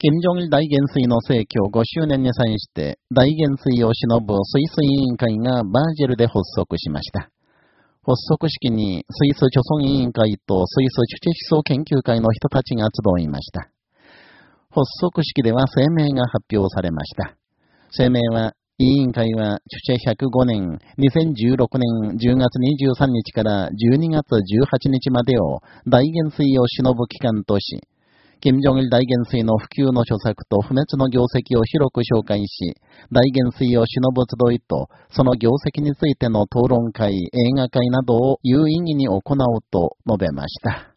金正日大元帥の逝去5周年に際して、大元帥を忍ぶスイス委員会がバージェルで発足しました。発足式にスイス貯村委員会とスイスチュチェ思想研究会の人たちが集いました。発足式では声明が発表されました。声明は、委員会は、チュチェ105年、2016年10月23日から12月18日までを大元帥を忍ぶ期間とし、金正日大元帥の普及の著作と不滅の業績を広く紹介し、大元帥を忍ぶ集いと、その業績についての討論会、映画会などを有意義に行おうと述べました。